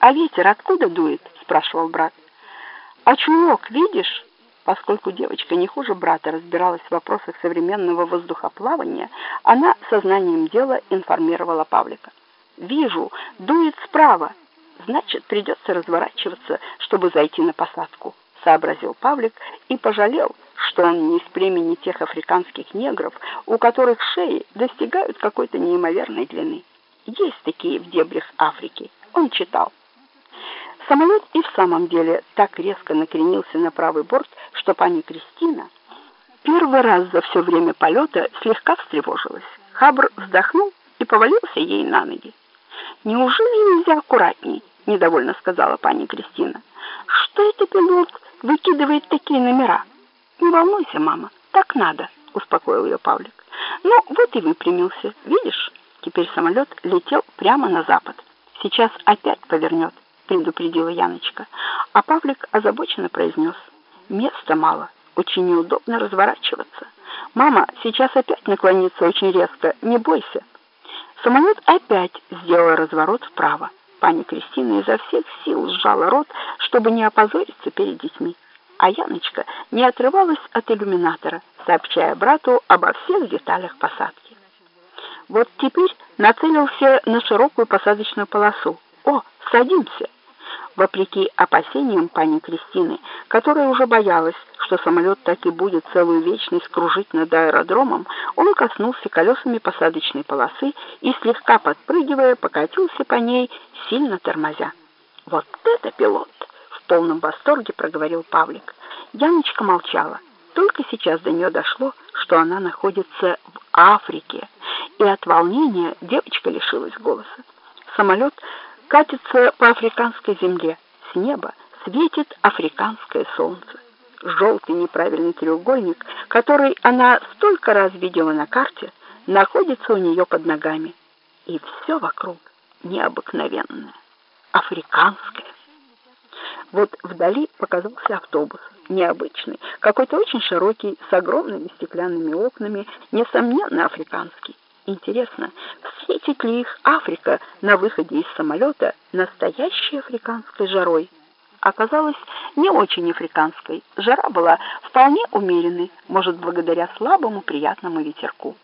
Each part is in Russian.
«А ветер откуда дует?» — спрашивал брат. «А чулок видишь?» Поскольку девочка не хуже брата разбиралась в вопросах современного воздухоплавания, она сознанием дела информировала Павлика. «Вижу, дует справа. Значит, придется разворачиваться, чтобы зайти на посадку», — сообразил Павлик и пожалел, что он не из племени тех африканских негров, у которых шеи достигают какой-то неимоверной длины. Есть такие в дебрях Африки. Он читал. Самолет и в самом деле так резко накренился на правый борт, что пани Кристина первый раз за все время полета слегка встревожилась. Хабр вздохнул и повалился ей на ноги. «Неужели нельзя аккуратней?» — недовольно сказала пани Кристина. «Что это пилот выкидывает такие номера?» «Не волнуйся, мама, так надо», — успокоил ее Павлик. «Ну, вот и выпрямился. Видишь, теперь самолет летел прямо на запад. Сейчас опять повернет» предупредила Яночка, а Павлик озабоченно произнес. Места мало, очень неудобно разворачиваться. Мама сейчас опять наклонится очень резко, не бойся. Самолет опять сделал разворот вправо. Пани Кристина изо всех сил сжала рот, чтобы не опозориться перед детьми. А Яночка не отрывалась от иллюминатора, сообщая брату обо всех деталях посадки. Вот теперь нацелился на широкую посадочную полосу. «О, садимся!» Вопреки опасениям пани Кристины, которая уже боялась, что самолет так и будет целую вечность кружить над аэродромом, он коснулся колесами посадочной полосы и, слегка подпрыгивая, покатился по ней, сильно тормозя. «Вот это пилот!» — в полном восторге проговорил Павлик. Яночка молчала. Только сейчас до нее дошло, что она находится в Африке, и от волнения девочка лишилась голоса. Самолет катится по африканской земле. С неба светит африканское солнце. Желтый неправильный треугольник, который она столько раз видела на карте, находится у нее под ногами. И все вокруг необыкновенное, африканское. Вот вдали показался автобус, необычный, какой-то очень широкий, с огромными стеклянными окнами, несомненно африканский. Интересно, встретит ли их Африка на выходе из самолета настоящей африканской жарой? Оказалось, не очень африканской. Жара была вполне умеренной, может, благодаря слабому приятному ветерку.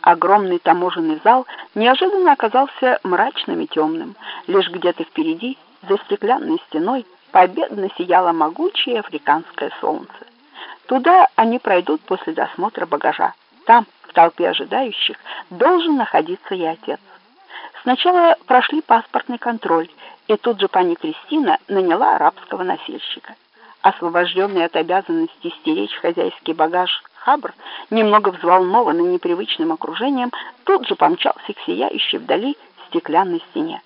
Огромный таможенный зал неожиданно оказался мрачным и темным. Лишь где-то впереди, за стеклянной стеной, победно сияло могучее африканское солнце. Туда они пройдут после досмотра багажа. Там, в толпе ожидающих, должен находиться и отец. Сначала прошли паспортный контроль, и тут же пани Кристина наняла арабского носильщика. Освобожденный от обязанности стеречь хозяйский багаж Хабр, немного взволнованный непривычным окружением, тут же помчался к сияющей вдали стеклянной стене.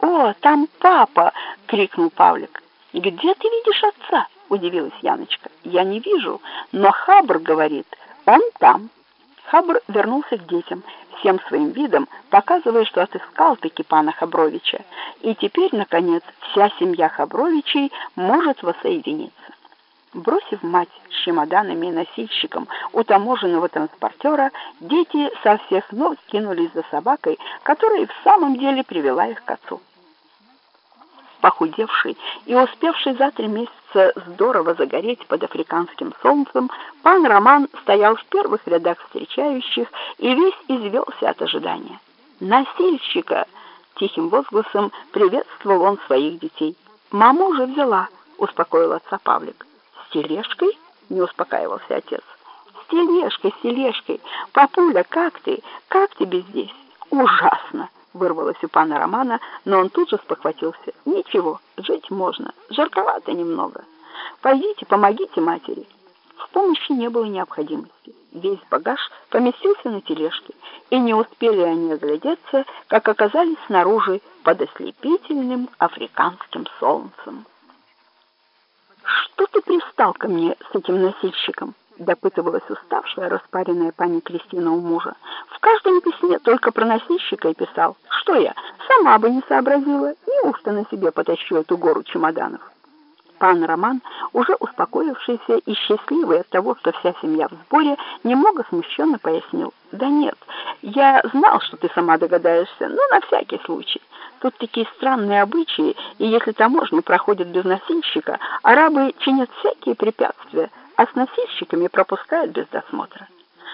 «О, там папа!» — крикнул Павлик. «Где ты видишь отца?» — удивилась Яночка. «Я не вижу, но Хабр говорит, он там». Хабр вернулся к детям, всем своим видом показывая, что отыскал таки пана Хабровича, и теперь, наконец, вся семья Хабровичей может воссоединиться. Бросив мать с чемоданами и носильщиком у таможенного транспортера, дети со всех ног кинулись за собакой, которая в самом деле привела их к отцу похудевший и успевший за три месяца здорово загореть под африканским солнцем, пан Роман стоял в первых рядах встречающих и весь извелся от ожидания. «Насильщика!» — тихим возгласом приветствовал он своих детей. «Мама уже взяла», — успокоил отца Павлик. «С тележкой?» — не успокаивался отец. «С тележкой, с тележкой! Папуля, как ты? Как тебе здесь?» «Ужасно!» Вырвалось у пана Романа, но он тут же спохватился. «Ничего, жить можно, жарковато немного. Пойдите, помогите матери». В помощи не было необходимости. Весь багаж поместился на тележке, и не успели они оглядеться, как оказались снаружи под ослепительным африканским солнцем. «Что ты пристал ко мне с этим носильщиком?» Допытывалась уставшая, распаренная пани Кристина у мужа. В каждом письме только про носильщика и писал. Что я, сама бы не сообразила, неужто на себе потащу эту гору чемоданов? Пан Роман, уже успокоившийся и счастливый от того, что вся семья в сборе, немного смущенно пояснил. «Да нет, я знал, что ты сама догадаешься, но на всякий случай. Тут такие странные обычаи, и если таможню проходят без носильщика, арабы чинят всякие препятствия, а с носильщиками пропускают без досмотра.